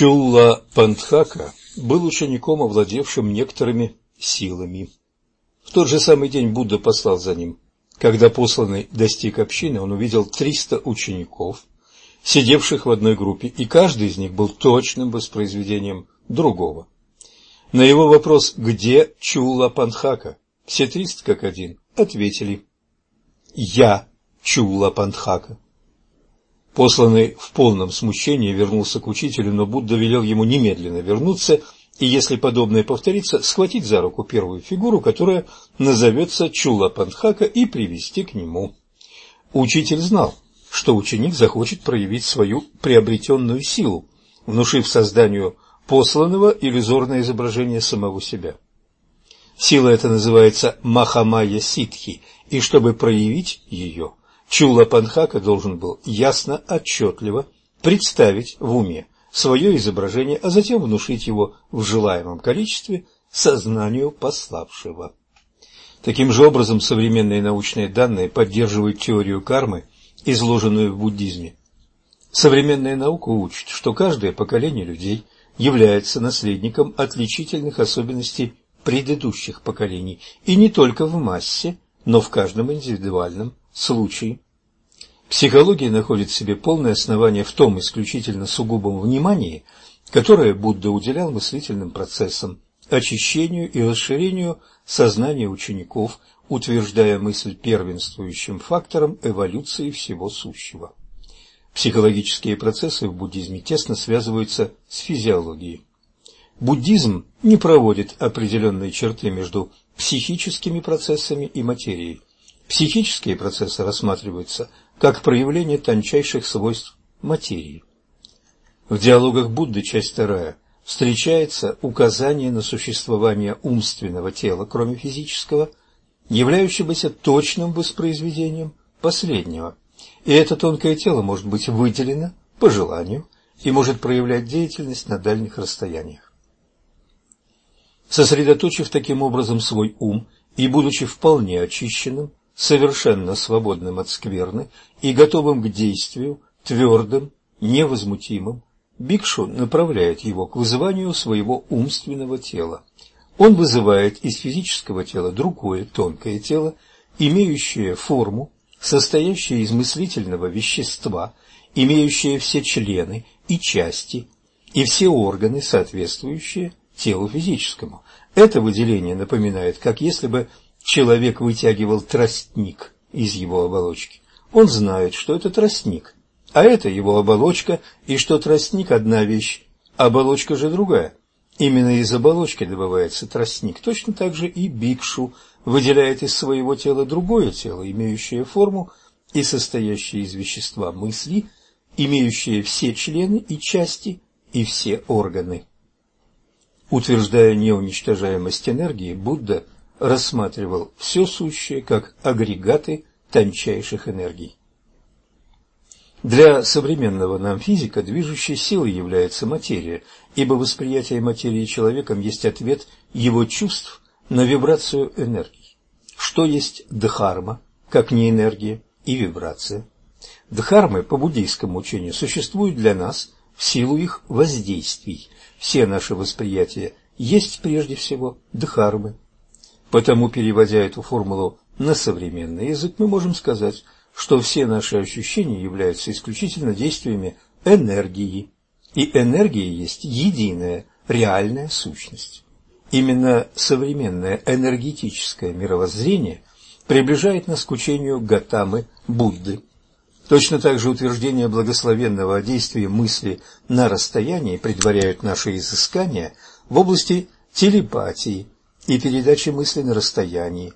Чулла Пантхака был учеником, овладевшим некоторыми силами. В тот же самый день Будда послал за ним. Когда посланный достиг общины, он увидел триста учеников, сидевших в одной группе, и каждый из них был точным воспроизведением другого. На его вопрос «Где Чулла Панхака?» все триста как один ответили «Я Чулла Панхака». Посланный в полном смущении вернулся к учителю, но Будда велел ему немедленно вернуться и, если подобное повторится, схватить за руку первую фигуру, которая назовется Чула Панхака, и привести к нему. Учитель знал, что ученик захочет проявить свою приобретенную силу, внушив созданию посланного иллюзорное изображение самого себя. Сила эта называется Махамая Ситхи, и чтобы проявить ее, Чула Панхака должен был ясно, отчетливо представить в уме свое изображение, а затем внушить его в желаемом количестве сознанию пославшего. Таким же образом, современные научные данные поддерживают теорию кармы, изложенную в буддизме. Современная наука учит, что каждое поколение людей является наследником отличительных особенностей предыдущих поколений, и не только в массе, но в каждом индивидуальном случае. Психология находит в себе полное основание в том исключительно сугубом внимании, которое Будда уделял мыслительным процессам, очищению и расширению сознания учеников, утверждая мысль первенствующим фактором эволюции всего сущего. Психологические процессы в буддизме тесно связываются с физиологией. Буддизм не проводит определенные черты между психическими процессами и материей. Психические процессы рассматриваются как проявление тончайших свойств материи. В диалогах Будды, часть вторая, встречается указание на существование умственного тела, кроме физического, являющегося точным воспроизведением последнего. И это тонкое тело может быть выделено по желанию и может проявлять деятельность на дальних расстояниях. Сосредоточив таким образом свой ум и будучи вполне очищенным, совершенно свободным от скверны и готовым к действию, твердым, невозмутимым, Бикшу направляет его к вызыванию своего умственного тела. Он вызывает из физического тела другое тонкое тело, имеющее форму, состоящее из мыслительного вещества, имеющее все члены и части, и все органы, соответствующие телу физическому. Это выделение напоминает, как если бы человек вытягивал тростник из его оболочки. Он знает, что это тростник, а это его оболочка, и что тростник – одна вещь, оболочка же другая. Именно из оболочки добывается тростник. Точно так же и бикшу выделяет из своего тела другое тело, имеющее форму и состоящее из вещества мысли, имеющее все члены и части и все органы. Утверждая неуничтожаемость энергии, Будда – рассматривал все сущее как агрегаты тончайших энергий. Для современного нам физика движущей силой является материя, ибо восприятие материи человеком есть ответ его чувств на вибрацию энергии. Что есть дхарма, как не энергия и вибрация? Дхармы по буддийскому учению существуют для нас в силу их воздействий. Все наши восприятия есть прежде всего дхармы, Потому, переводя эту формулу на современный язык, мы можем сказать, что все наши ощущения являются исключительно действиями энергии, и энергия есть единая, реальная сущность. Именно современное энергетическое мировоззрение приближает нас к учению Гатамы Будды. Точно так же утверждение благословенного действия мысли на расстоянии предваряют наши изыскания в области телепатии, и передачи мысли на расстоянии,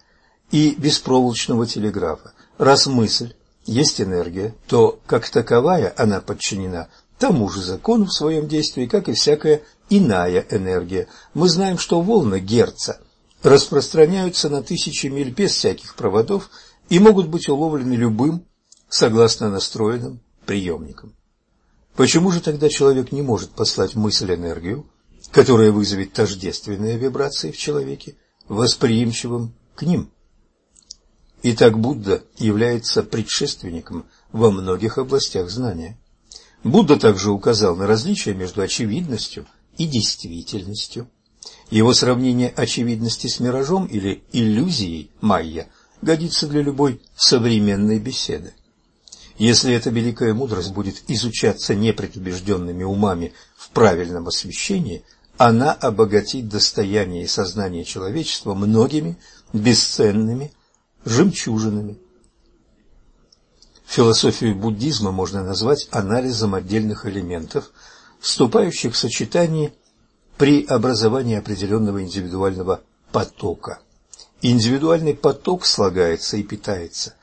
и беспроволочного телеграфа. Раз мысль есть энергия, то, как таковая, она подчинена тому же закону в своем действии, как и всякая иная энергия. Мы знаем, что волны Герца распространяются на тысячи миль без всяких проводов и могут быть уловлены любым, согласно настроенным приемником. Почему же тогда человек не может послать мысль энергию, которое вызовет тождественные вибрации в человеке, восприимчивым к ним. Итак, Будда является предшественником во многих областях знания. Будда также указал на различия между очевидностью и действительностью. Его сравнение очевидности с миражом или иллюзией майя годится для любой современной беседы. Если эта великая мудрость будет изучаться непредубежденными умами в правильном освещении, она обогатит достояние и сознание человечества многими бесценными жемчужинами. Философию буддизма можно назвать анализом отдельных элементов, вступающих в сочетание при образовании определенного индивидуального потока. Индивидуальный поток слагается и питается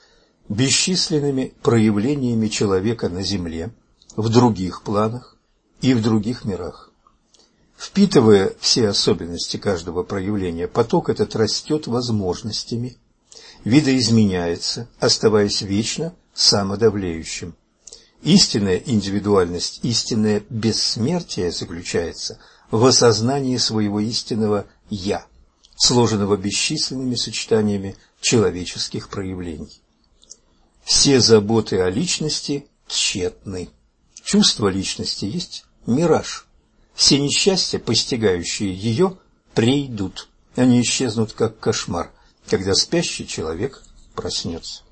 бесчисленными проявлениями человека на Земле, в других планах и в других мирах. Впитывая все особенности каждого проявления, поток этот растет возможностями, видоизменяется, оставаясь вечно самодавлеющим. Истинная индивидуальность, истинное бессмертие заключается в осознании своего истинного «я», сложенного бесчисленными сочетаниями человеческих проявлений. Все заботы о личности тщетны. Чувство личности есть мираж. Все несчастья, постигающие ее, придут. Они исчезнут, как кошмар, когда спящий человек проснется.